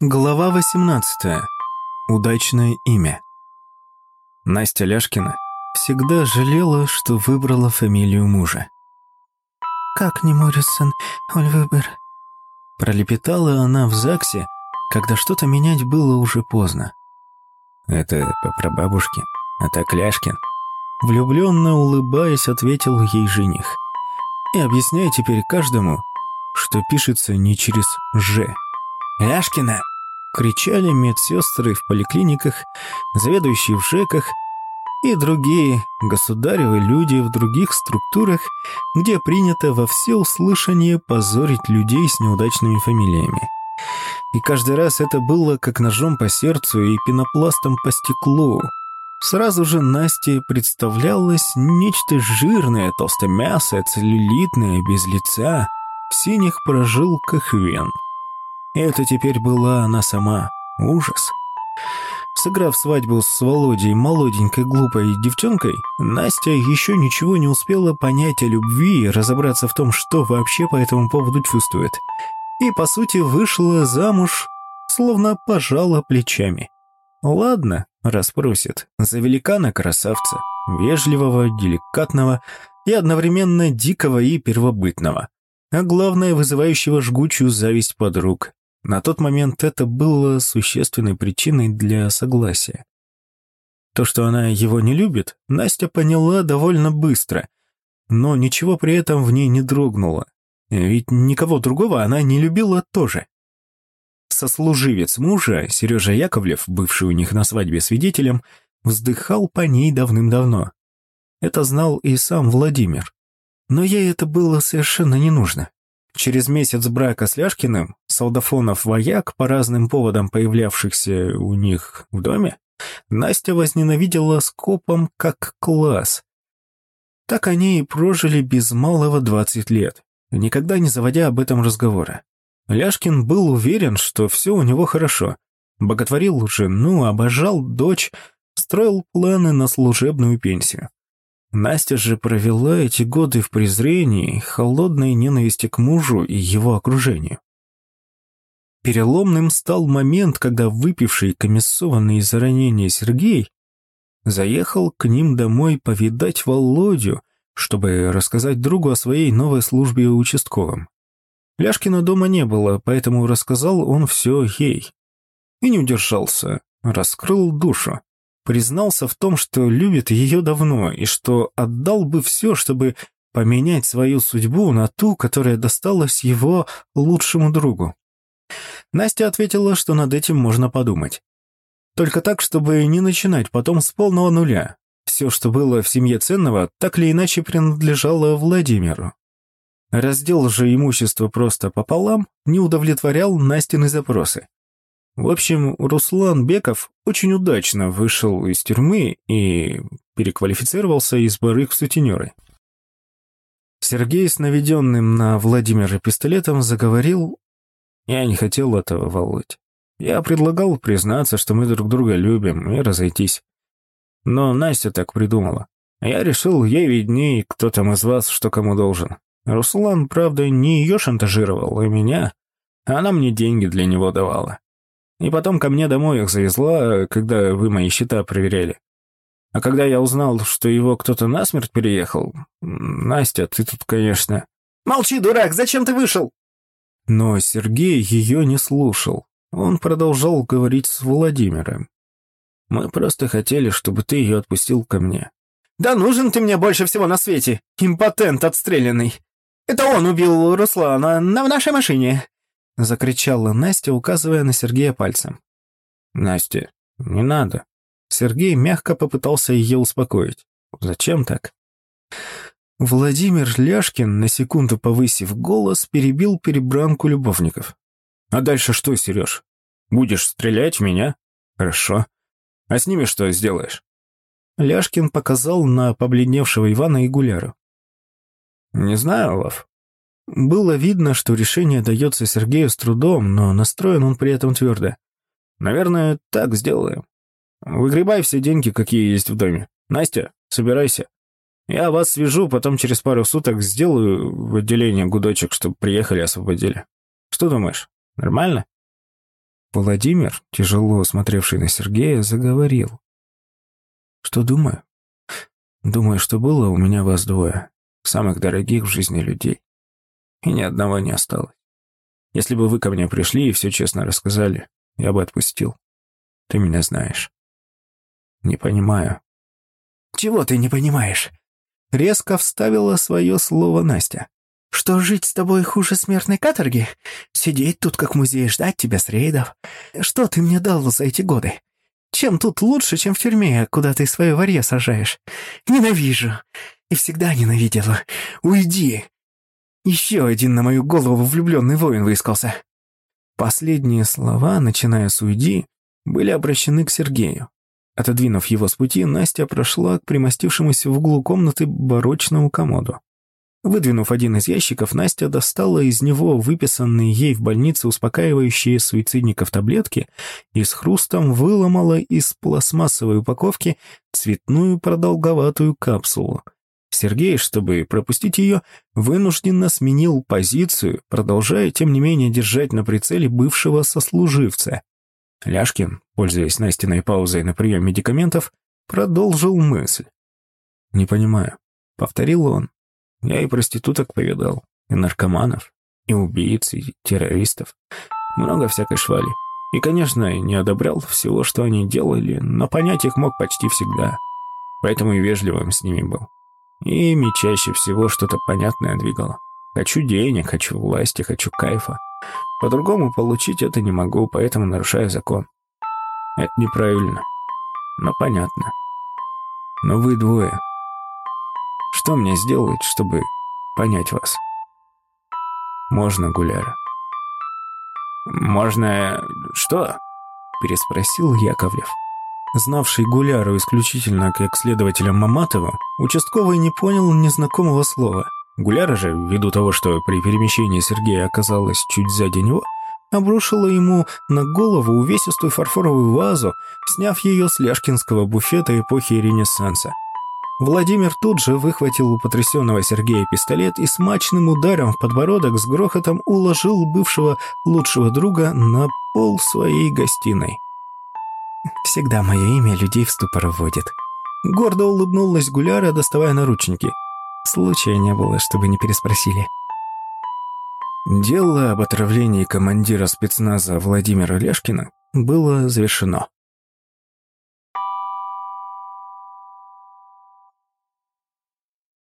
Глава 18. Удачное имя. Настя Ляшкина всегда жалела, что выбрала фамилию мужа. «Как не Моррисон, Оль выбор?» Пролепетала она в ЗАГСе, когда что-то менять было уже поздно. «Это по прабабушке, а так Ляшкин». Влюбленно улыбаясь, ответил ей жених. «И объясняй теперь каждому, что пишется не через «Ж». «Ляшкина!» кричали медсестры в поликлиниках, заведующие в ЖЭКах и другие государевы люди в других структурах, где принято во всеуслышание позорить людей с неудачными фамилиями. И каждый раз это было как ножом по сердцу и пенопластом по стеклу. Сразу же Насте представлялось нечто жирное, толстомясое, целлюлитное, без лица, в синих прожилках вен. Это теперь была она сама. Ужас. Сыграв свадьбу с Володей молоденькой глупой девчонкой, Настя еще ничего не успела понять о любви и разобраться в том, что вообще по этому поводу чувствует. И, по сути, вышла замуж, словно пожала плечами. Ладно, расспросит, за великана-красавца, вежливого, деликатного и одновременно дикого и первобытного. А главное, вызывающего жгучую зависть подруг. На тот момент это было существенной причиной для согласия. То, что она его не любит, Настя поняла довольно быстро, но ничего при этом в ней не дрогнуло, ведь никого другого она не любила тоже. Сослуживец мужа, Сережа Яковлев, бывший у них на свадьбе свидетелем, вздыхал по ней давным-давно. Это знал и сам Владимир. Но ей это было совершенно не нужно. Через месяц брака с Ляшкиным, солдафонов-вояк, по разным поводам появлявшихся у них в доме, Настя возненавидела скопом как класс. Так они и прожили без малого 20 лет, никогда не заводя об этом разговора. Ляшкин был уверен, что все у него хорошо. Боготворил жену, обожал дочь, строил планы на служебную пенсию. Настя же провела эти годы в презрении, холодной ненависти к мужу и его окружению. Переломным стал момент, когда выпивший комиссованный из-за ранения Сергей заехал к ним домой повидать Володю, чтобы рассказать другу о своей новой службе участковым. Ляшкина дома не было, поэтому рассказал он все ей. И не удержался, раскрыл душу признался в том, что любит ее давно и что отдал бы все, чтобы поменять свою судьбу на ту, которая досталась его лучшему другу. Настя ответила, что над этим можно подумать. Только так, чтобы не начинать потом с полного нуля. Все, что было в семье ценного, так или иначе принадлежало Владимиру. Раздел же имущества просто пополам не удовлетворял Настины запросы. В общем, Руслан Беков очень удачно вышел из тюрьмы и переквалифицировался из барыг в сутенеры. Сергей с наведенным на Владимира пистолетом заговорил «Я не хотел этого, Володь. Я предлагал признаться, что мы друг друга любим, и разойтись. Но Настя так придумала. Я решил, ей видней, кто там из вас что кому должен. Руслан, правда, не ее шантажировал, а меня. Она мне деньги для него давала. И потом ко мне домой их завезла, когда вы мои счета проверяли. А когда я узнал, что его кто-то насмерть переехал... Настя, ты тут, конечно... Молчи, дурак, зачем ты вышел? Но Сергей ее не слушал. Он продолжал говорить с Владимиром. Мы просто хотели, чтобы ты ее отпустил ко мне. Да нужен ты мне больше всего на свете, импотент отстрелянный. Это он убил Руслана на нашей машине. — закричала Настя, указывая на Сергея пальцем. «Настя, не надо». Сергей мягко попытался ее успокоить. «Зачем так?» Владимир Ляшкин, на секунду повысив голос, перебил перебранку любовников. «А дальше что, Сереж? Будешь стрелять в меня? Хорошо. А с ними что сделаешь?» Ляшкин показал на побледневшего Ивана и Гуляру. «Не знаю, Лав. Было видно, что решение дается Сергею с трудом, но настроен он при этом твердо. «Наверное, так сделаем. Выгребай все деньги, какие есть в доме. Настя, собирайся. Я вас свяжу, потом через пару суток сделаю в отделение гудочек, чтобы приехали освободили. Что думаешь, нормально?» Владимир, тяжело смотревший на Сергея, заговорил. «Что думаю? Думаю, что было у меня вас двое, самых дорогих в жизни людей. И ни одного не осталось. Если бы вы ко мне пришли и все честно рассказали, я бы отпустил. Ты меня знаешь. Не понимаю». «Чего ты не понимаешь?» Резко вставила свое слово Настя. Что жить с тобой хуже смертной каторги? Сидеть тут как в музее, ждать тебя с рейдов? Что ты мне дал за эти годы? Чем тут лучше, чем в тюрьме, куда ты свое варье сажаешь? Ненавижу. И всегда ненавидела. Уйди. Еще один на мою голову влюбленный воин выискался. Последние слова, начиная с «уйди», были обращены к Сергею. Отодвинув его с пути, Настя прошла к примостившемуся в углу комнаты барочному комоду. Выдвинув один из ящиков, Настя достала из него выписанные ей в больнице успокаивающие суицидников таблетки и с хрустом выломала из пластмассовой упаковки цветную продолговатую капсулу. Сергей, чтобы пропустить ее, вынужденно сменил позицию, продолжая, тем не менее, держать на прицеле бывшего сослуживца. Ляшкин, пользуясь Настиной паузой на прием медикаментов, продолжил мысль. «Не понимаю», — повторил он. Я и проституток повидал, и наркоманов, и убийц, и террористов. Много всякой швали. И, конечно, не одобрял всего, что они делали, но понять их мог почти всегда. Поэтому и вежливым с ними был. И ими чаще всего что-то понятное двигало. Хочу денег, хочу власти, хочу кайфа. По-другому получить это не могу, поэтому нарушаю закон. Это неправильно, но понятно. Но вы двое что мне сделать, чтобы понять вас? Можно, Гуляра? Можно... что? Переспросил Яковлев. Знавший Гуляру исключительно как следователя Маматова, участковый не понял незнакомого слова. Гуляра же, ввиду того, что при перемещении Сергея оказалась чуть сзади него, обрушила ему на голову увесистую фарфоровую вазу, сняв ее с ляшкинского буфета эпохи Ренессанса. Владимир тут же выхватил у потрясенного Сергея пистолет и смачным ударом в подбородок с грохотом уложил бывшего лучшего друга на пол своей гостиной. «Всегда мое имя людей в ступор вводит». Гордо улыбнулась Гуляра, доставая наручники. Случая не было, чтобы не переспросили. Дело об отравлении командира спецназа Владимира Лешкина было завершено.